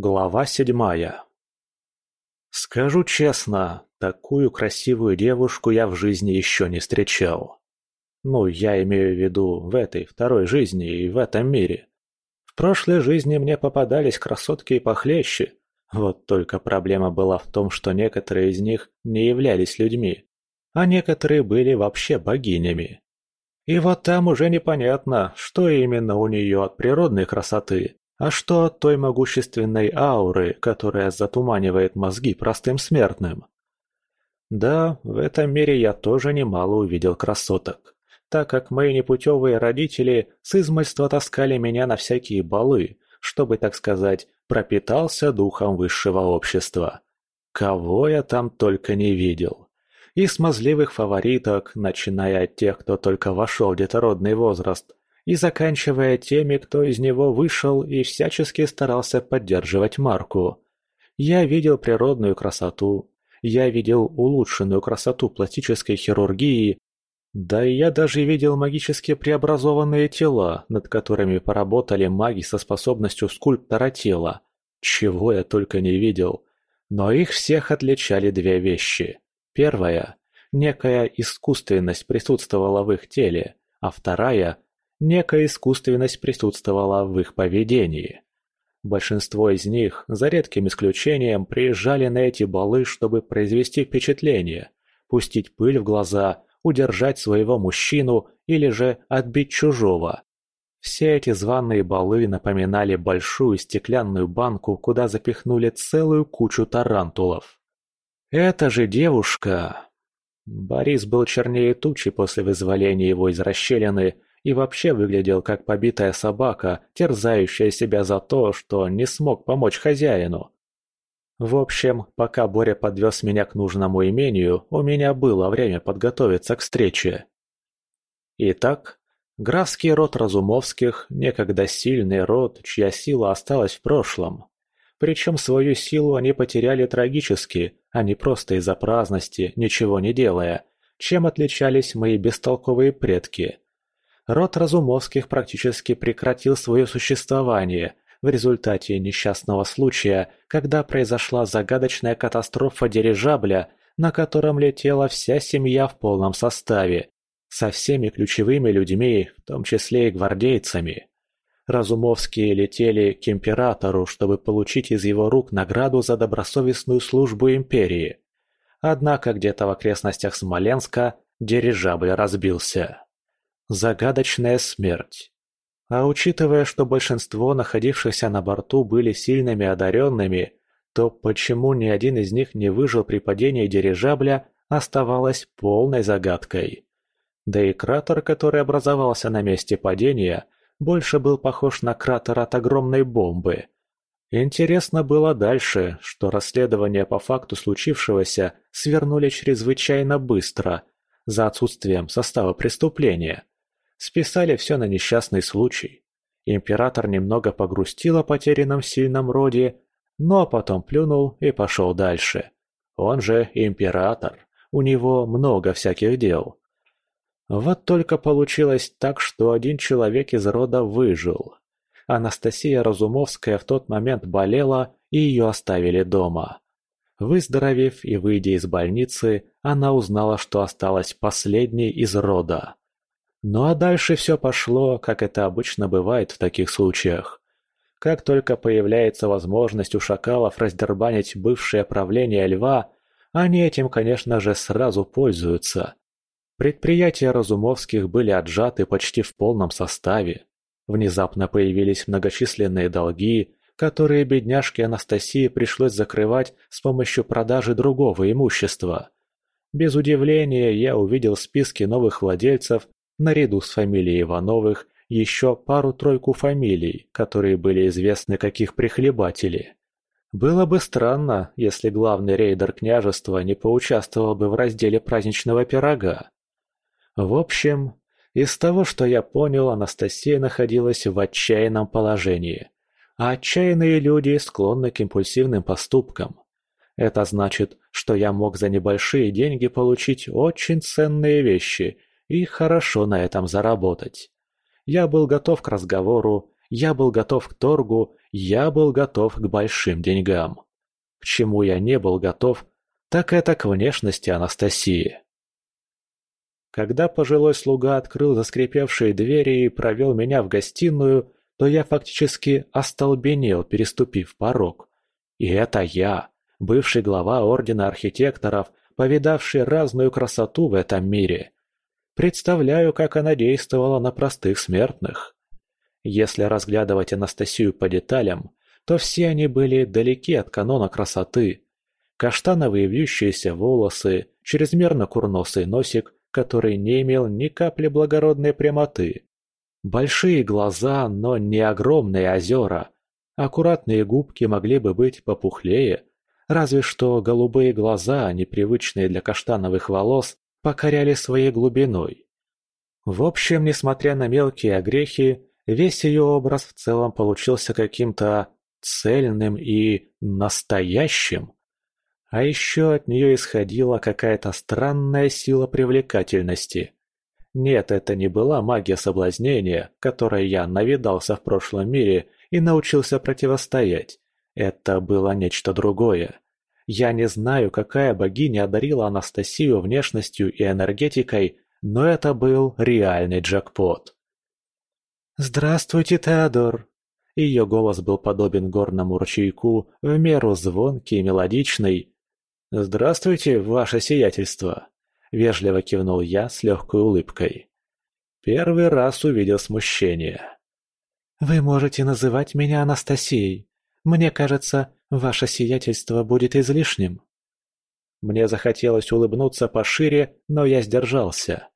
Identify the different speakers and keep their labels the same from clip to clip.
Speaker 1: Глава седьмая Скажу честно, такую красивую девушку я в жизни еще не встречал. Ну, я имею в виду в этой второй жизни и в этом мире. В прошлой жизни мне попадались красотки и похлеще. Вот только проблема была в том, что некоторые из них не являлись людьми, а некоторые были вообще богинями. И вот там уже непонятно, что именно у нее от природной красоты, а что от той могущественной ауры, которая затуманивает мозги простым смертным. Да, в этом мире я тоже немало увидел красоток, так как мои непутевые родители с измольства таскали меня на всякие балы, чтобы, так сказать, пропитался духом высшего общества. Кого я там только не видел и смазливых фавориток, начиная от тех, кто только вошел в детородный возраст, и заканчивая теми, кто из него вышел и всячески старался поддерживать марку. Я видел природную красоту, я видел улучшенную красоту пластической хирургии, да и я даже видел магически преобразованные тела, над которыми поработали маги со способностью скульптора тела. Чего я только не видел. Но их всех отличали две вещи. Первая – некая искусственность присутствовала в их теле, а вторая – некая искусственность присутствовала в их поведении. Большинство из них, за редким исключением, приезжали на эти балы, чтобы произвести впечатление, пустить пыль в глаза, удержать своего мужчину или же отбить чужого. Все эти званые балы напоминали большую стеклянную банку, куда запихнули целую кучу тарантулов. «Это же девушка!» Борис был чернее тучи после вызволения его из расщелины и вообще выглядел как побитая собака, терзающая себя за то, что не смог помочь хозяину. В общем, пока Боря подвез меня к нужному имению, у меня было время подготовиться к встрече. Итак, графский род Разумовских, некогда сильный род, чья сила осталась в прошлом. Причем свою силу они потеряли трагически, а не просто из-за праздности, ничего не делая, чем отличались мои бестолковые предки. Род Разумовских практически прекратил свое существование в результате несчастного случая, когда произошла загадочная катастрофа дирижабля, на котором летела вся семья в полном составе, со всеми ключевыми людьми, в том числе и гвардейцами. Разумовские летели к императору, чтобы получить из его рук награду за добросовестную службу империи. Однако где-то в окрестностях Смоленска дирижабль разбился. Загадочная смерть. А учитывая, что большинство находившихся на борту были сильными одаренными, то почему ни один из них не выжил при падении дирижабля, оставалось полной загадкой. Да и кратер, который образовался на месте падения – больше был похож на кратер от огромной бомбы. Интересно было дальше, что расследование по факту случившегося свернули чрезвычайно быстро, за отсутствием состава преступления. Списали все на несчастный случай. Император немного погрустил о потерянном сильном роде, но потом плюнул и пошел дальше. Он же император, у него много всяких дел. Вот только получилось так, что один человек из рода выжил. Анастасия Разумовская в тот момент болела, и ее оставили дома. Выздоровев и выйдя из больницы, она узнала, что осталась последней из рода. Ну а дальше все пошло, как это обычно бывает в таких случаях. Как только появляется возможность у шакалов раздербанить бывшее правление льва, они этим, конечно же, сразу пользуются. Предприятия Разумовских были отжаты почти в полном составе. Внезапно появились многочисленные долги, которые бедняжке Анастасии пришлось закрывать с помощью продажи другого имущества. Без удивления я увидел в списке новых владельцев, наряду с фамилией Ивановых, еще пару-тройку фамилий, которые были известны как их прихлебатели. Было бы странно, если главный рейдер княжества не поучаствовал бы в разделе праздничного пирога. В общем, из того, что я понял, Анастасия находилась в отчаянном положении. А отчаянные люди склонны к импульсивным поступкам. Это значит, что я мог за небольшие деньги получить очень ценные вещи и хорошо на этом заработать. Я был готов к разговору я был готов к торгу, я был готов к большим деньгам. К чему я не был готов, так это к внешности Анастасии. Когда пожилой слуга открыл заскрипевшие двери и провел меня в гостиную, то я фактически остолбенел, переступив порог. И это я, бывший глава Ордена Архитекторов, повидавший разную красоту в этом мире. Представляю, как она действовала на простых смертных. Если разглядывать Анастасию по деталям, то все они были далеки от канона красоты. Каштановые вьющиеся волосы, чрезмерно курносый носик, который не имел ни капли благородной прямоты. Большие глаза, но не огромные озера. Аккуратные губки могли бы быть попухлее, разве что голубые глаза, непривычные для каштановых волос, покоряли своей глубиной. В общем, несмотря на мелкие огрехи, весь ее образ в целом получился каким-то цельным и настоящим. А еще от нее исходила какая-то странная сила привлекательности. Нет, это не была магия соблазнения, которой я навидался в прошлом мире и научился противостоять. Это было нечто другое. Я не знаю, какая богиня одарила Анастасию внешностью и энергетикой, но это был реальный джекпот. «Здравствуйте, Теодор!» Ее голос был подобен горному ручейку, в меру звонкий и мелодичный, «Здравствуйте, ваше сиятельство!» – вежливо кивнул я с легкой улыбкой. Первый раз увидел смущение. «Вы можете называть меня Анастасией. Мне кажется, ваше сиятельство будет излишним». Мне захотелось улыбнуться пошире, но я сдержался.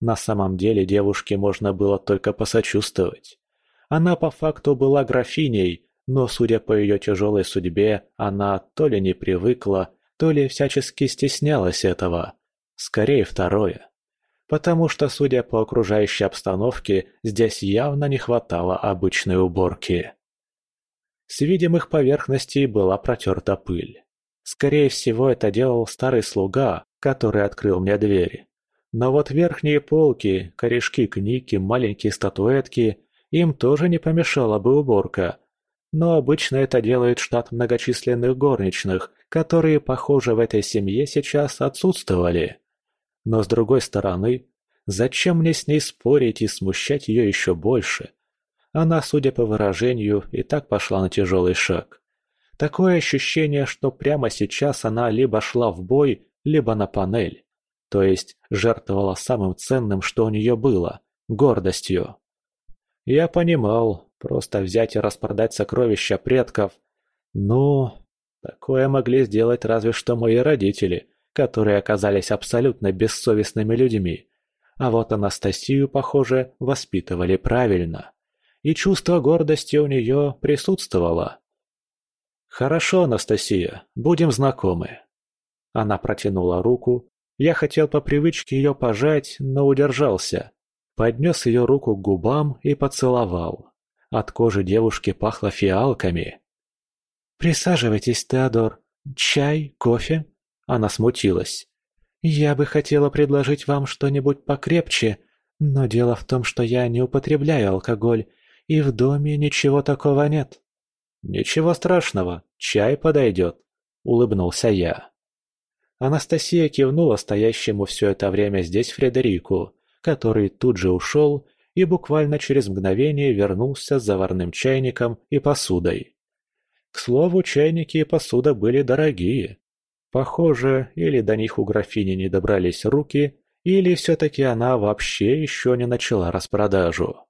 Speaker 1: На самом деле девушке можно было только посочувствовать. Она по факту была графиней, но, судя по ее тяжелой судьбе, она то ли не привыкла, то ли всячески стеснялась этого. Скорее второе. Потому что, судя по окружающей обстановке, здесь явно не хватало обычной уборки. С видимых поверхностей была протерта пыль. Скорее всего, это делал старый слуга, который открыл мне двери. Но вот верхние полки, корешки книги, маленькие статуэтки, им тоже не помешала бы уборка. Но обычно это делает штат многочисленных горничных, которые, похоже, в этой семье сейчас отсутствовали. Но с другой стороны, зачем мне с ней спорить и смущать ее еще больше? Она, судя по выражению, и так пошла на тяжелый шаг. Такое ощущение, что прямо сейчас она либо шла в бой, либо на панель. То есть жертвовала самым ценным, что у нее было – гордостью. Я понимал, просто взять и распродать сокровища предков. Ну, Такое могли сделать разве что мои родители, которые оказались абсолютно бессовестными людьми. А вот Анастасию, похоже, воспитывали правильно. И чувство гордости у нее присутствовало. «Хорошо, Анастасия, будем знакомы». Она протянула руку. Я хотел по привычке ее пожать, но удержался. Поднес ее руку к губам и поцеловал. От кожи девушки пахло фиалками. «Присаживайтесь, Теодор. Чай, кофе?» Она смутилась. «Я бы хотела предложить вам что-нибудь покрепче, но дело в том, что я не употребляю алкоголь, и в доме ничего такого нет». «Ничего страшного, чай подойдет», — улыбнулся я. Анастасия кивнула стоящему все это время здесь Фредерику, который тут же ушел и буквально через мгновение вернулся с заварным чайником и посудой. К слову, чайники и посуда были дорогие. Похоже, или до них у графини не добрались руки, или все-таки она вообще еще не начала распродажу.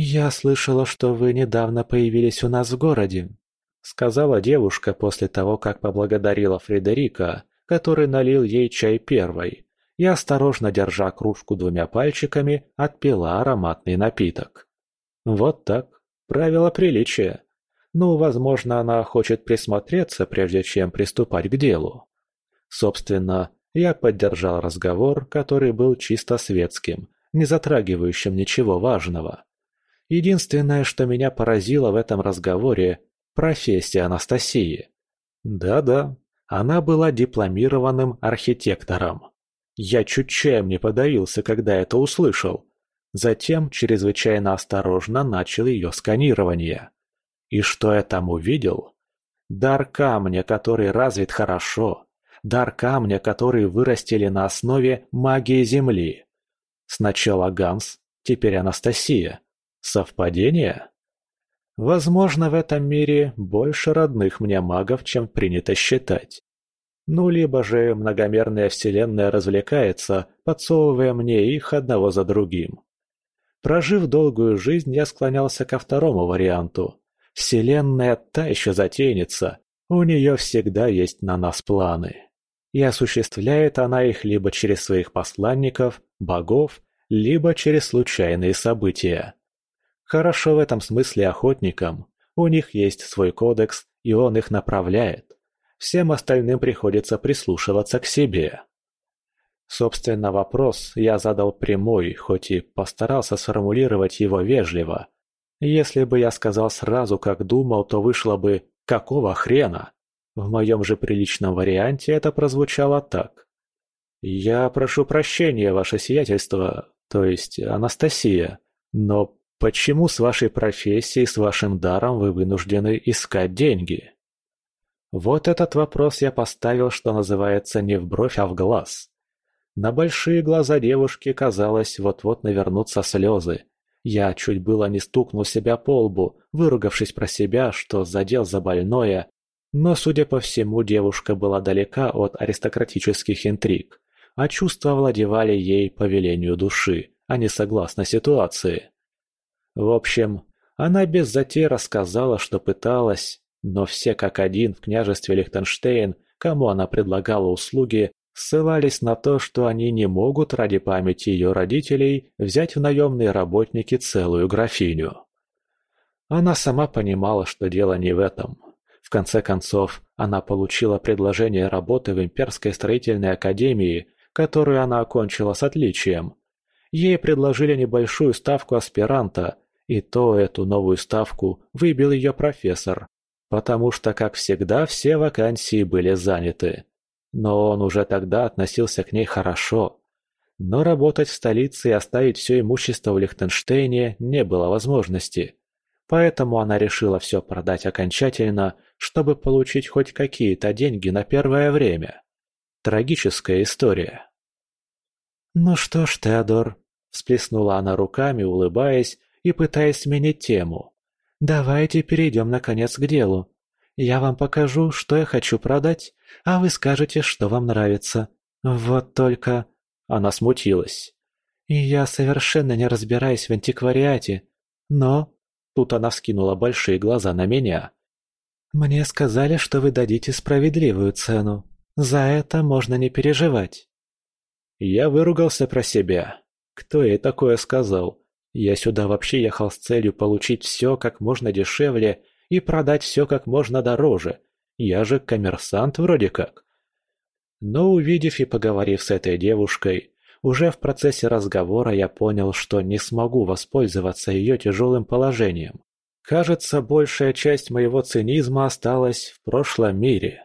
Speaker 1: «Я слышала, что вы недавно появились у нас в городе», — сказала девушка после того, как поблагодарила Фредерика, который налил ей чай первой, и, осторожно держа кружку двумя пальчиками, отпила ароматный напиток. Вот так, правило приличия. Ну, возможно, она хочет присмотреться, прежде чем приступать к делу. Собственно, я поддержал разговор, который был чисто светским, не затрагивающим ничего важного. Единственное, что меня поразило в этом разговоре – профессия Анастасии. Да-да, она была дипломированным архитектором. Я чуть чаем не подавился, когда это услышал. Затем чрезвычайно осторожно начал ее сканирование. И что я там увидел? Дар камня, который развит хорошо. Дар камня, который вырастили на основе магии Земли. Сначала Ганс, теперь Анастасия. Совпадение? Возможно, в этом мире больше родных мне магов, чем принято считать. Ну, либо же многомерная вселенная развлекается, подсовывая мне их одного за другим. Прожив долгую жизнь, я склонялся ко второму варианту. Вселенная та еще затейница, у нее всегда есть на нас планы. И осуществляет она их либо через своих посланников, богов, либо через случайные события. Хорошо в этом смысле охотникам. У них есть свой кодекс, и он их направляет. Всем остальным приходится прислушиваться к себе. Собственно, вопрос я задал прямой, хоть и постарался сформулировать его вежливо. Если бы я сказал сразу, как думал, то вышло бы «какого хрена?». В моем же приличном варианте это прозвучало так. «Я прошу прощения, ваше сиятельство, то есть Анастасия, но Почему с вашей профессией, с вашим даром вы вынуждены искать деньги? Вот этот вопрос я поставил, что называется, не в бровь, а в глаз. На большие глаза девушки, казалось, вот-вот навернутся слезы. Я чуть было не стукнул себя по лбу, выругавшись про себя, что задел за больное, но, судя по всему, девушка была далека от аристократических интриг, а чувства владевали ей по велению души, а не согласно ситуации. В общем, она без затей рассказала, что пыталась, но все как один в княжестве Лихтенштейн, кому она предлагала услуги, ссылались на то, что они не могут ради памяти ее родителей взять в наемные работники целую графиню. Она сама понимала, что дело не в этом. В конце концов, она получила предложение работы в Имперской строительной академии, которую она окончила с отличием. Ей предложили небольшую ставку аспиранта, и то эту новую ставку выбил ее профессор, потому что, как всегда, все вакансии были заняты. Но он уже тогда относился к ней хорошо. Но работать в столице и оставить все имущество в Лихтенштейне не было возможности. Поэтому она решила все продать окончательно, чтобы получить хоть какие-то деньги на первое время. Трагическая история. «Ну что ж, Теодор», – всплеснула она руками, улыбаясь и пытаясь сменить тему. «Давайте перейдем наконец к делу. Я вам покажу, что я хочу продать, а вы скажете, что вам нравится. Вот только...» Она смутилась. «И я совершенно не разбираюсь в антиквариате, но...» Тут она вскинула большие глаза на меня. «Мне сказали, что вы дадите справедливую цену. За это можно не переживать». Я выругался про себя. Кто ей такое сказал? Я сюда вообще ехал с целью получить все как можно дешевле и продать все как можно дороже. Я же коммерсант вроде как. Но увидев и поговорив с этой девушкой, уже в процессе разговора я понял, что не смогу воспользоваться ее тяжелым положением. Кажется, большая часть моего цинизма осталась в прошлом мире.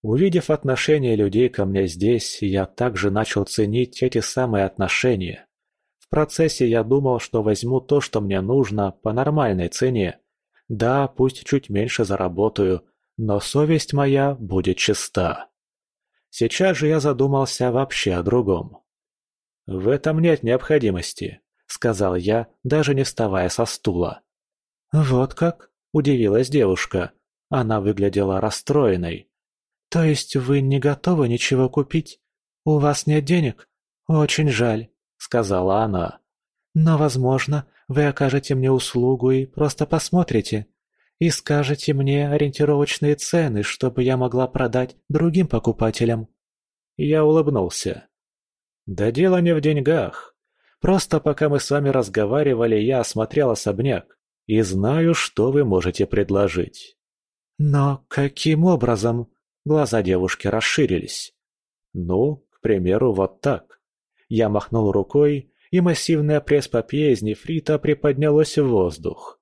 Speaker 1: Увидев отношение людей ко мне здесь, я также начал ценить эти самые отношения процессе я думал, что возьму то, что мне нужно, по нормальной цене. Да, пусть чуть меньше заработаю, но совесть моя будет чиста. Сейчас же я задумался вообще о другом. «В этом нет необходимости», — сказал я, даже не вставая со стула. «Вот как?» — удивилась девушка. Она выглядела расстроенной. «То есть вы не готовы ничего купить? У вас нет денег? Очень жаль сказала она. «Но, возможно, вы окажете мне услугу и просто посмотрите. И скажете мне ориентировочные цены, чтобы я могла продать другим покупателям». Я улыбнулся. «Да дело не в деньгах. Просто пока мы с вами разговаривали, я осмотрел особняк и знаю, что вы можете предложить». «Но каким образом?» Глаза девушки расширились. «Ну, к примеру, вот так. Я махнул рукой, и массивная пресс-папье из нефрита приподнялась в воздух.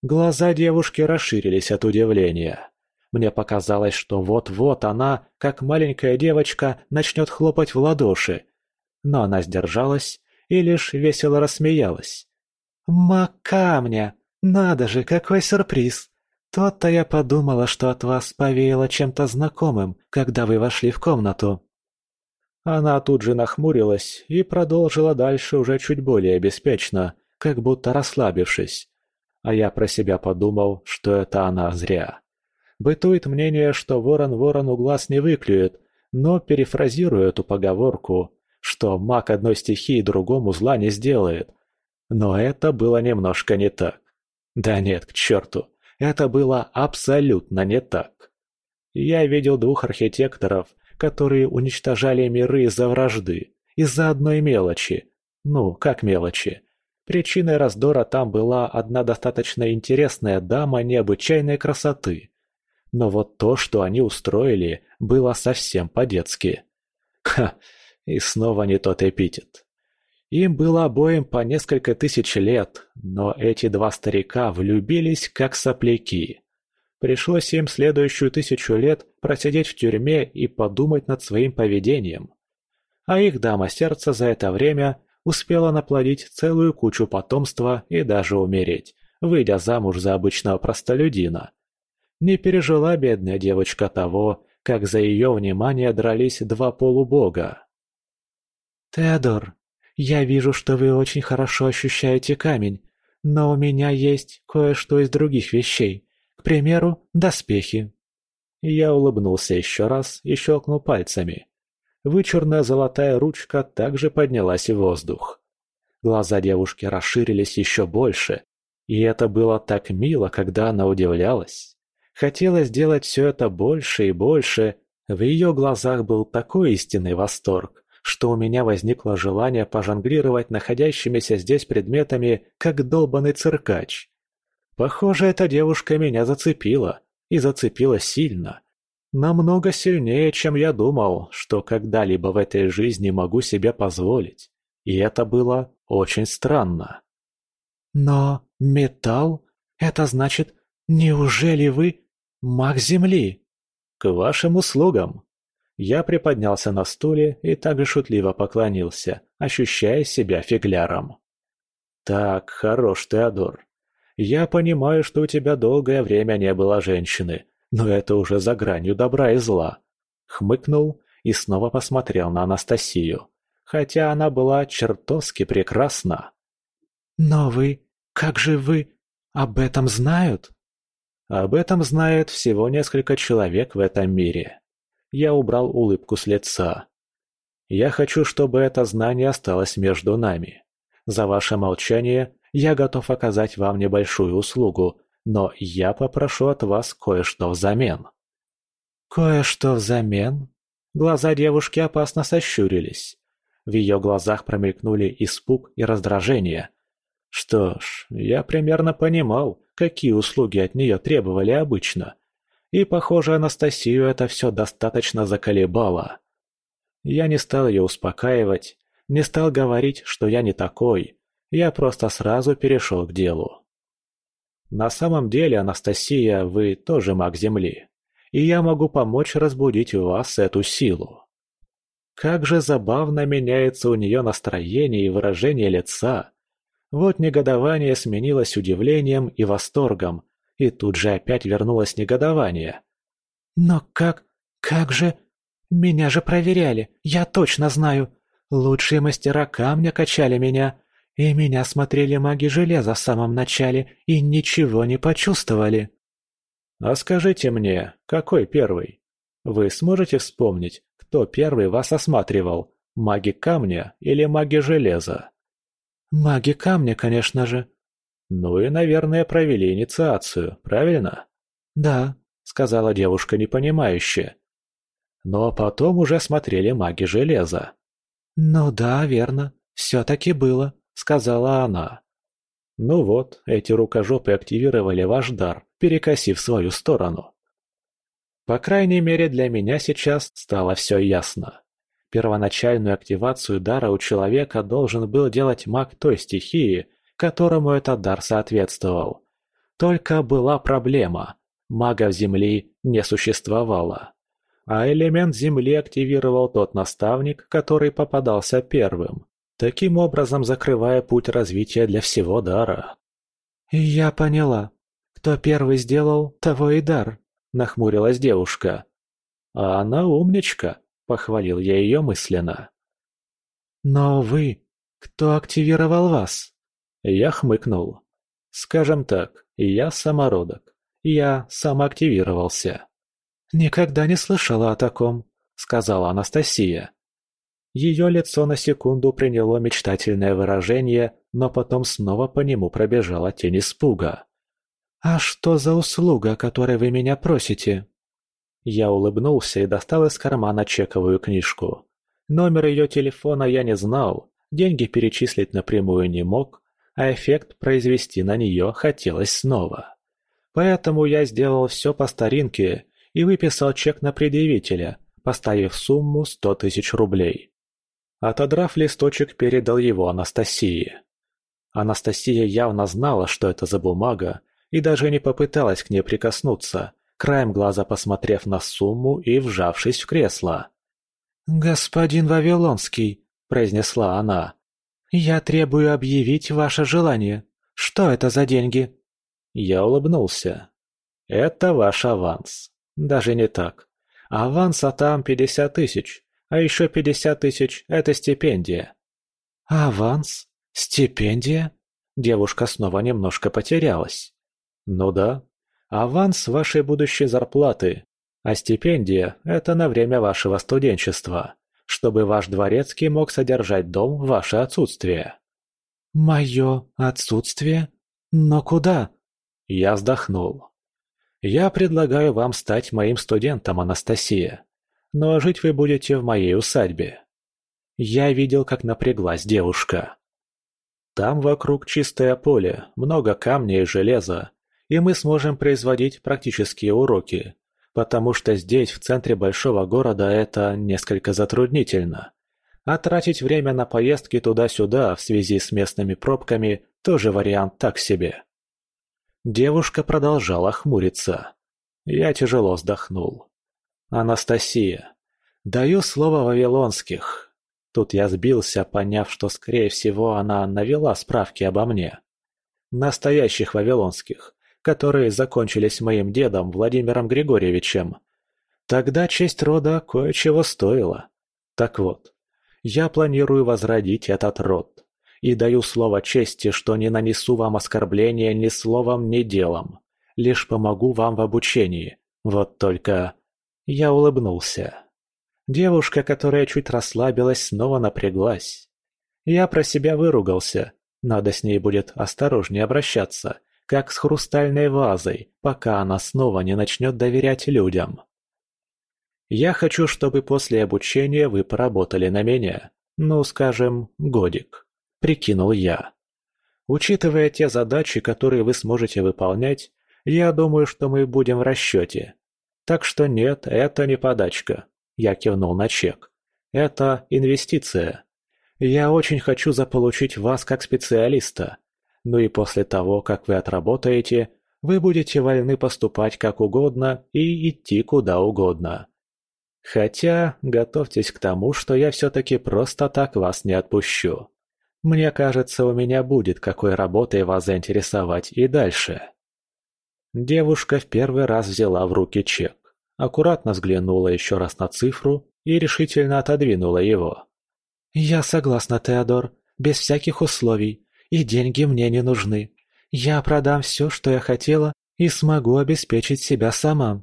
Speaker 1: Глаза девушки расширились от удивления. Мне показалось, что вот-вот она, как маленькая девочка, начнет хлопать в ладоши. Но она сдержалась и лишь весело рассмеялась. «Маг камня! Надо же, какой сюрприз! То-то я подумала, что от вас повеяло чем-то знакомым, когда вы вошли в комнату». Она тут же нахмурилась и продолжила дальше уже чуть более беспечно, как будто расслабившись. А я про себя подумал, что это она зря. Бытует мнение, что ворон ворону глаз не выклюет, но перефразирую эту поговорку, что маг одной стихии другому зла не сделает. Но это было немножко не так. Да нет, к черту, это было абсолютно не так. Я видел двух архитекторов, которые уничтожали миры из-за вражды, из-за одной мелочи. Ну, как мелочи? Причиной раздора там была одна достаточно интересная дама необычайной красоты. Но вот то, что они устроили, было совсем по-детски. Ха, и снова не тот эпитет. Им было обоим по несколько тысяч лет, но эти два старика влюбились как сопляки. Пришлось им следующую тысячу лет просидеть в тюрьме и подумать над своим поведением. А их дама сердца за это время успела наплодить целую кучу потомства и даже умереть, выйдя замуж за обычного простолюдина. Не пережила бедная девочка того, как за ее внимание дрались два полубога. «Теодор, я вижу, что вы очень хорошо ощущаете камень, но у меня есть кое-что из других вещей, к примеру, доспехи». Я улыбнулся еще раз и щелкнул пальцами. Вычурная золотая ручка также поднялась в воздух. Глаза девушки расширились еще больше, и это было так мило, когда она удивлялась. Хотелось сделать все это больше и больше. В ее глазах был такой истинный восторг, что у меня возникло желание пожонглировать находящимися здесь предметами, как долбанный циркач. Похоже, эта девушка меня зацепила, и зацепила сильно. Намного сильнее, чем я думал, что когда-либо в этой жизни могу себе позволить. И это было очень странно. «Но металл? Это значит, неужели вы «Маг Земли!» «К вашим услугам!» Я приподнялся на стуле и также шутливо поклонился, ощущая себя фигляром. «Так, хорош, Теодор. Я понимаю, что у тебя долгое время не было женщины, но это уже за гранью добра и зла». Хмыкнул и снова посмотрел на Анастасию, хотя она была чертовски прекрасна. «Но вы... как же вы... об этом знают?» Об этом знает всего несколько человек в этом мире. Я убрал улыбку с лица. Я хочу, чтобы это знание осталось между нами. За ваше молчание я готов оказать вам небольшую услугу, но я попрошу от вас кое-что взамен». «Кое-что взамен?» Глаза девушки опасно сощурились. В ее глазах промелькнули испуг и раздражение. Что ж, я примерно понимал, какие услуги от нее требовали обычно. И, похоже, Анастасию это все достаточно заколебало. Я не стал ее успокаивать, не стал говорить, что я не такой. Я просто сразу перешел к делу. На самом деле, Анастасия, вы тоже маг Земли. И я могу помочь разбудить у вас эту силу. Как же забавно меняется у нее настроение и выражение лица, вот негодование сменилось удивлением и восторгом, и тут же опять вернулось негодование. «Но как... как же... Меня же проверяли, я точно знаю. Лучшие мастера камня качали меня, и меня смотрели маги железа в самом начале и ничего не почувствовали». «А скажите мне, какой первый? Вы сможете вспомнить, кто первый вас осматривал, маги камня или маги железа?» «Маги камня, конечно же». «Ну и, наверное, провели инициацию, правильно?» «Да», — сказала девушка непонимающе. Но потом уже смотрели маги железа. «Ну да, верно. Все-таки было», — сказала она. Ну вот, эти рукожопы активировали ваш дар, перекосив свою сторону. По крайней мере, для меня сейчас стало все ясно. Первоначальную активацию дара у человека должен был делать маг той стихии, которому этот дар соответствовал. Только была проблема. Магов Земли не существовало. А элемент Земли активировал тот наставник, который попадался первым. Таким образом закрывая путь развития для всего дара.
Speaker 2: «Я поняла. Кто первый сделал, того и дар», — нахмурилась девушка.
Speaker 1: «А она умничка», — похвалил я ее мысленно.
Speaker 2: «Но вы... Кто активировал вас?»
Speaker 1: Я хмыкнул. «Скажем так, я самородок. Я самоактивировался».
Speaker 2: «Никогда не слышала о таком», — сказала Анастасия.
Speaker 1: Ее лицо на секунду приняло мечтательное выражение, но потом снова по нему пробежала тень испуга.
Speaker 2: «А что за услуга, которой вы меня просите?»
Speaker 1: Я улыбнулся и достал из кармана чековую книжку. Номер ее телефона я не знал, деньги перечислить напрямую не мог, а эффект произвести на нее хотелось снова. Поэтому я сделал все по старинке и выписал чек на предъявителя, поставив сумму сто тысяч рублей. Отодрав листочек, передал его Анастасии. Анастасия явно знала, что это за бумага, и даже не попыталась к ней прикоснуться, краем глаза посмотрев на сумму и вжавшись в кресло.
Speaker 2: «Господин Вавилонский», — произнесла она, — «я требую объявить ваше желание. Что это за деньги?»
Speaker 1: Я улыбнулся. «Это ваш аванс. Даже не так. Аванса там пятьдесят тысяч, а еще пятьдесят тысяч – это стипендия».
Speaker 2: «Аванс? Стипендия?»
Speaker 1: Девушка снова немножко потерялась. «Ну да. Аванс вашей будущей зарплаты, а стипендия – это на время вашего студенчества, чтобы ваш дворецкий мог содержать дом в ваше отсутствие».
Speaker 2: «Мое отсутствие? Но куда?»
Speaker 1: Я вздохнул. «Я предлагаю вам стать моим студентом, Анастасия но жить вы будете в моей усадьбе. Я видел, как напряглась девушка. Там вокруг чистое поле, много камня и железа, и мы сможем производить практические уроки, потому что здесь, в центре большого города, это несколько затруднительно. А тратить время на поездки туда-сюда в связи с местными пробками тоже вариант так себе. Девушка продолжала хмуриться. Я тяжело вздохнул. Анастасия. Даю слово вавилонских. Тут я сбился, поняв, что, скорее всего, она навела справки обо мне. Настоящих вавилонских, которые закончились моим дедом Владимиром Григорьевичем. Тогда честь рода кое-чего стоила. Так вот, я планирую возродить этот род. И даю слово чести, что не нанесу вам оскорбления ни словом, ни делом. Лишь помогу вам в обучении. Вот только я улыбнулся. Девушка, которая чуть расслабилась, снова напряглась. Я про себя выругался. Надо с ней будет осторожнее обращаться, как с хрустальной вазой, пока она снова не начнет доверять людям. Я хочу, чтобы после обучения вы поработали на меня. Ну, скажем, годик. Прикинул я. Учитывая те задачи, которые вы сможете выполнять, я думаю, что мы будем в расчете. Так что нет, это не подачка. Я кивнул на чек. Это инвестиция. Я очень хочу заполучить вас как специалиста. Ну и после того, как вы отработаете, вы будете вольны поступать как угодно и идти куда угодно. Хотя, готовьтесь к тому, что я все-таки просто так вас не отпущу. Мне кажется, у меня будет какой работой вас заинтересовать и дальше. Девушка в первый раз взяла в руки чек, аккуратно взглянула еще раз на цифру и решительно отодвинула его.
Speaker 2: «Я согласна, Теодор, без всяких условий, и деньги мне не нужны. Я продам все, что я хотела, и смогу обеспечить себя сама».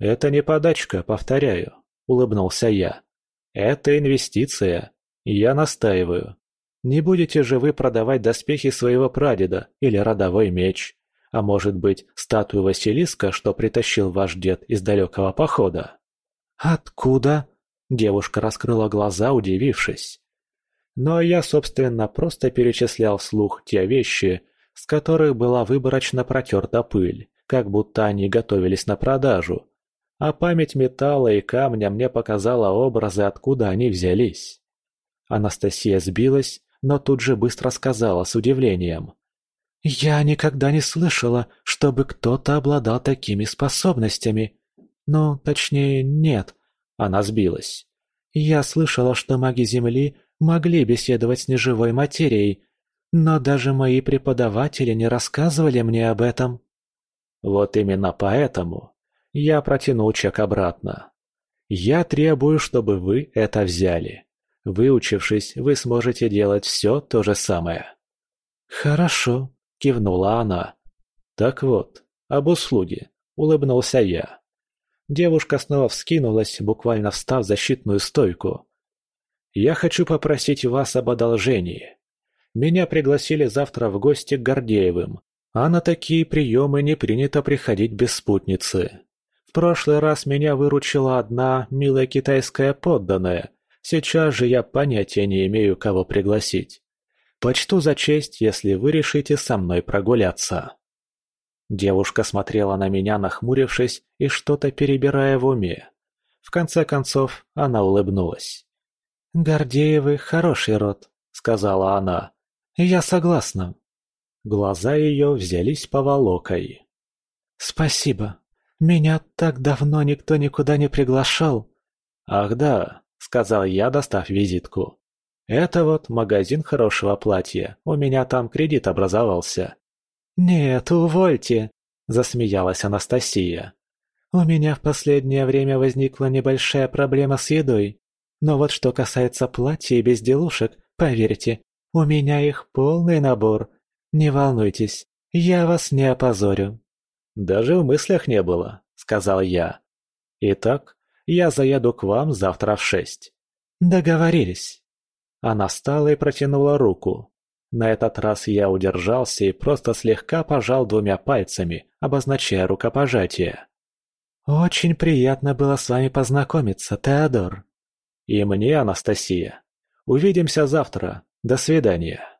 Speaker 1: «Это не подачка, повторяю», — улыбнулся я. «Это инвестиция. Я настаиваю. Не будете же вы продавать доспехи своего прадеда или родовой меч. А может быть, статую Василиска, что притащил ваш дед из далекого похода?
Speaker 2: Откуда?
Speaker 1: Девушка раскрыла глаза, удивившись. Но я, собственно, просто перечислял вслух те вещи, с которых была выборочно протерта пыль, как будто они готовились на продажу. А память металла и камня мне показала образы, откуда они взялись. Анастасия сбилась, но тут же быстро сказала с удивлением.
Speaker 2: «Я никогда не слышала, чтобы кто-то обладал такими способностями. Ну, точнее, нет».
Speaker 1: Она сбилась.
Speaker 2: «Я слышала, что маги Земли могли беседовать с неживой материей, но даже мои преподаватели не рассказывали мне об этом.
Speaker 1: Вот именно поэтому я протянул чек обратно. Я требую, чтобы вы это взяли. Выучившись, вы сможете делать все то же самое.
Speaker 2: Хорошо, кивнула она.
Speaker 1: Так вот, об услуге, улыбнулся я. Девушка снова вскинулась, буквально встав в защитную стойку. «Я хочу попросить вас об одолжении. Меня пригласили завтра в гости к Гордеевым, а на такие приемы не принято приходить без спутницы. В прошлый раз меня выручила одна милая китайская подданная, сейчас же я понятия не имею, кого пригласить. Почту за честь, если вы решите со мной прогуляться». Девушка смотрела на меня, нахмурившись и что-то перебирая в уме. В конце концов, она улыбнулась.
Speaker 2: «Гордеевы – хороший род», – сказала она. «Я согласна».
Speaker 1: Глаза ее взялись поволокой.
Speaker 2: «Спасибо. Меня так давно никто никуда не приглашал».
Speaker 1: «Ах да», – сказал я, достав визитку. «Это вот магазин хорошего платья. У меня там кредит образовался.
Speaker 2: «Нет, увольте!» – засмеялась Анастасия. «У меня в последнее время возникла небольшая проблема с едой. Но вот что касается платья и безделушек, поверьте, у меня их полный набор. Не волнуйтесь, я вас не опозорю».
Speaker 1: «Даже в мыслях не было», – сказал я. «Итак, я заеду к вам завтра в шесть».
Speaker 2: «Договорились».
Speaker 1: Она встала и протянула руку. На этот раз я удержался и просто слегка пожал двумя пальцами, обозначая рукопожатие.
Speaker 2: «Очень приятно было с вами познакомиться, Теодор».
Speaker 1: «И мне, Анастасия. Увидимся завтра. До свидания».